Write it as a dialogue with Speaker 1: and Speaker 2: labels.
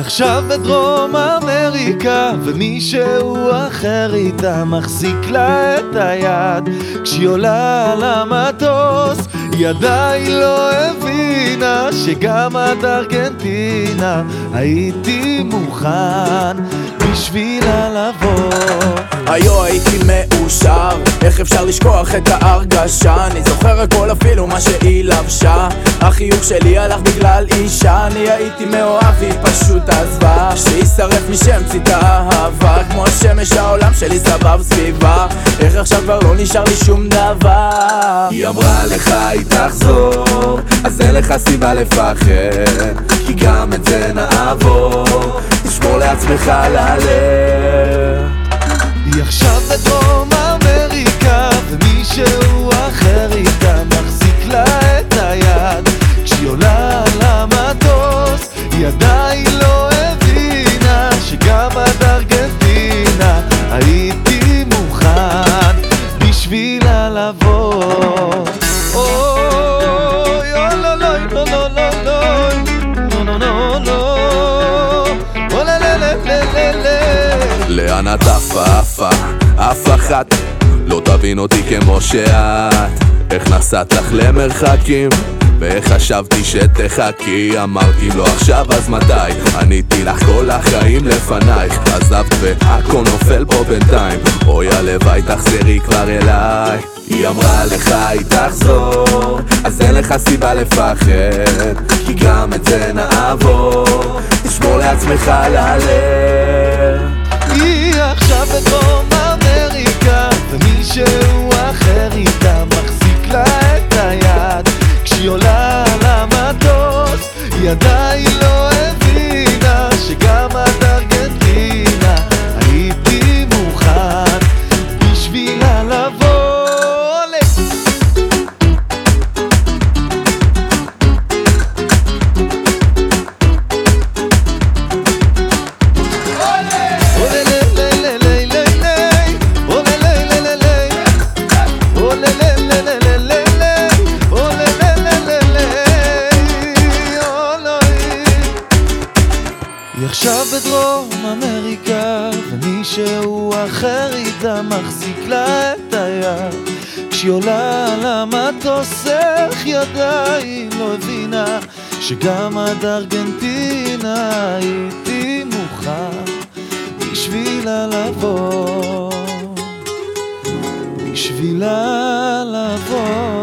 Speaker 1: עכשיו בדרום אמריקה ומישהו אחר איתה מחזיק לה את היד כשהיא עולה על המטוס היא לא הבינה שגם עד ארגנטינה הייתי מוכן בשבילה לבוא
Speaker 2: היו הייתי מאושר, איך אפשר לשכוח את ההרגשה? אני זוכר הכל מה שהיא לבשה. החיוך שלי הלך בגלל אישה. אני הייתי מאוהב והיא פשוט עזבה. שישרף משם ציטה אהבה. כמו השמש העולם שלי סבב סביבה. איך עכשיו כבר לא נשאר לי שום דבר?
Speaker 3: היא אמרה לך היא תחזור. אז אין לך סיבה לפחד כי גם את זה נעבור. תשמור לעצמך על הלב
Speaker 1: לה.
Speaker 3: לאן את עפה עפה? אף אחת לא תבין אותי כמו שאת איך נסעת לך למרחקים? ואיך חשבתי שתחכי? אמרתי לא עכשיו אז מתי? עניתי לך כל החיים לפנייך. עזבת והכל נופל פה בינתיים. אוי הלוואי תחזרי כבר אליי. היא אמרה לך היא תחזור. אז אין לך סיבה לפחד כי גם את זה נעבור. תשמור לעצמך על הלב.
Speaker 1: היא עכשיו בדרום אמריקה ומישהו אחר e aí עכשיו בדרום אמריקה ומישהו אחר איתה מחזיק לה את היד. כשהיא עולה על המטוס איך ידה היא לא הבינה שגם עד ארגנטינה הייתי מוכן בשבילה לבוא. בשבילה לבוא